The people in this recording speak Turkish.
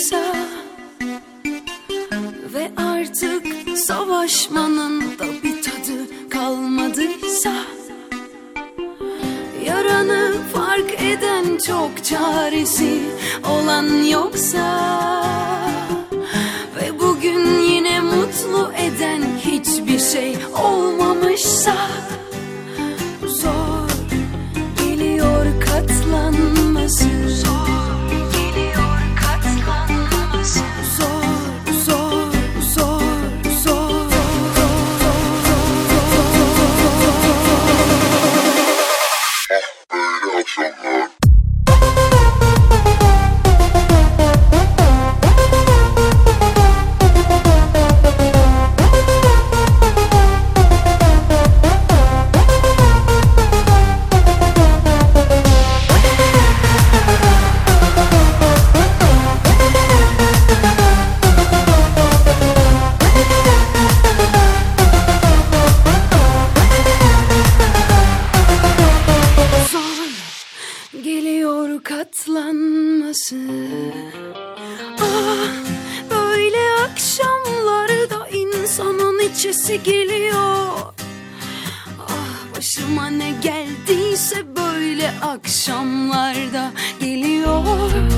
kısa Ve artık savaşmanın da bir tadı kalmadıysa Yaranı fark eden çok çaresi olan yoksa katlanması Ah böyle akşamlarda insanın içesi geliyor. Ah başıma ne geldiyse böyle akşamlarda geliyor.